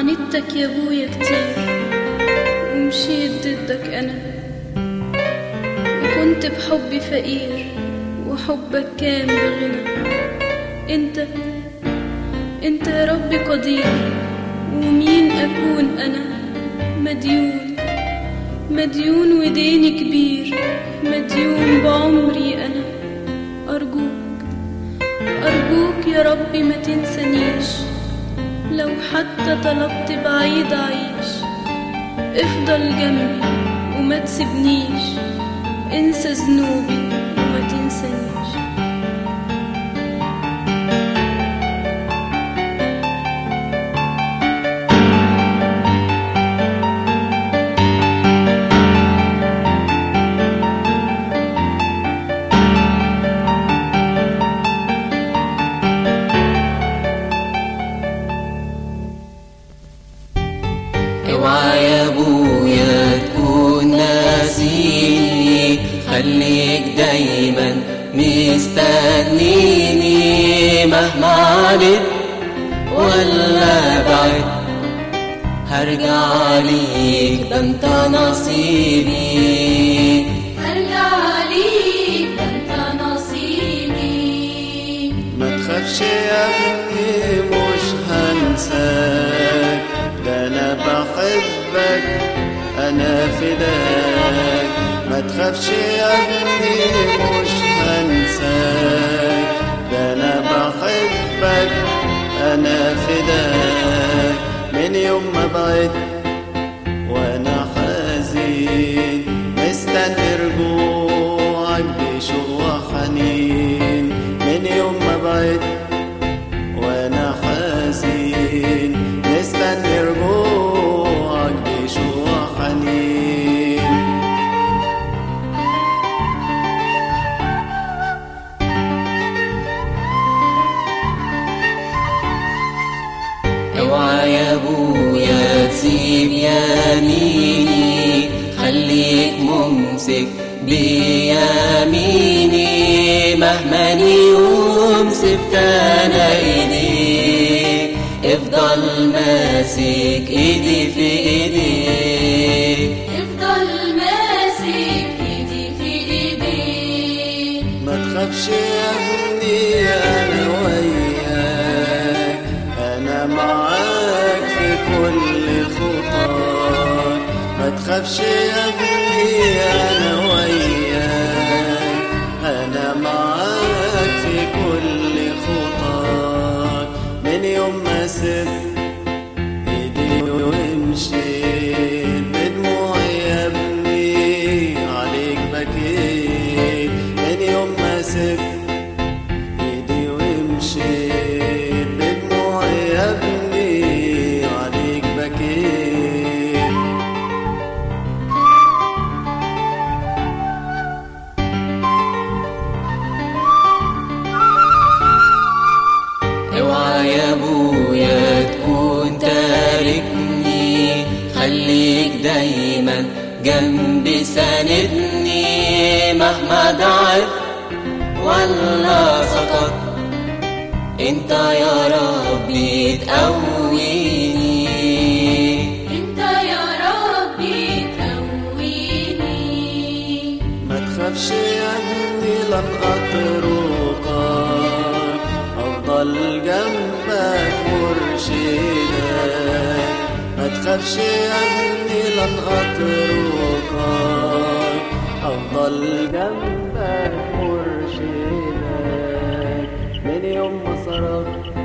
عاندتك يا أبويا كتير. ومشيت ضدك أنا. وكنت بحبي فقير وحبك كان بغنى. أنت أنت يا ربي قدير. ومين أكون أنا؟ مديون مديون وديني كبير. مديون بعمري أنا. أرجوك أرجوك يا ربي ما تنسانيش. لو حتى طلبت بعيد أعيش افضل جنبي وما تسيبنيش. انسى ذنوبي وما تنسانيش. خليك دايما. مستنيني مهما عانيت ولا بعد. هرجع ليك ده انت نصيبي ارجع ليك ده انت نصيبي ما تخافش يا ابني مش هنساك. ده أنا بحبك أنا فداك. تخافش يا ابني مش هنساك ده أنا بحبك أنا فداك من يوم ما بعدت ممسك بيميني مهما يوم سبت أنا ايديك افضل ماسك إيدي في ايديك افضل ماسك إيدي في ايديك ما تخافش يا ابني أنا وياك. أنا معاك في كل خطاك. ما تخافش يا ابني أنا دايما جنبي ساندني مهما ضعف ولا سقط انت يا ربي تقويني يا ابني لن اتركك أفضل جنبك مرشدك من يوم ما صرفت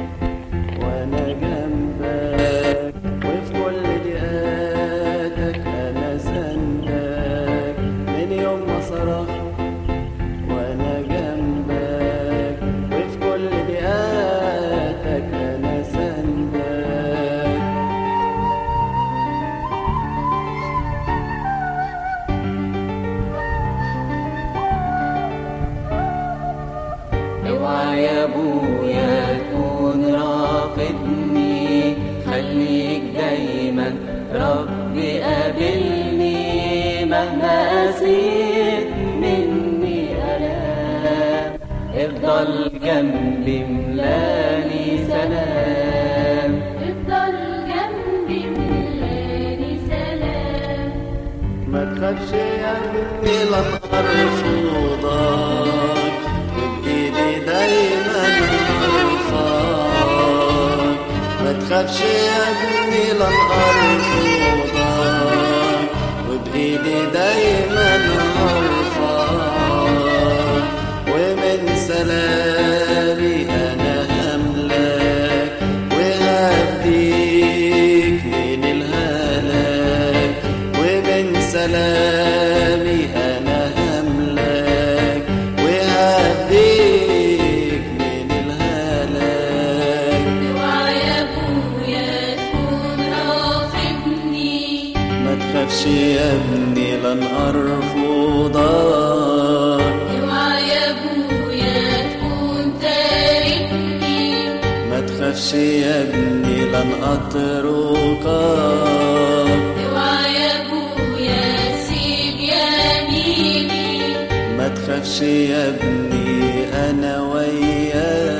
يا أبويا تكون رافضني خليك دايما. ربي قابلني مهما أزيد مني ألام افضل جنبي ملاني سلام. افضل جنبي ملاني سلام. ما تخافش يا ابني لا تخرش وضال دايما ارفعك ما تخافش يا ابني ارفضك وبايدي دايما ارفعك ومن سلامي أنا وهديك من ومن تخافش يا ابني لن ارفضك اوعى يا ابويا تكون تاركني ما تخافش يا ابني لن اتركك اوعى يا ابويا سيب يميني. ما تخافش يا ابني أنا وياك.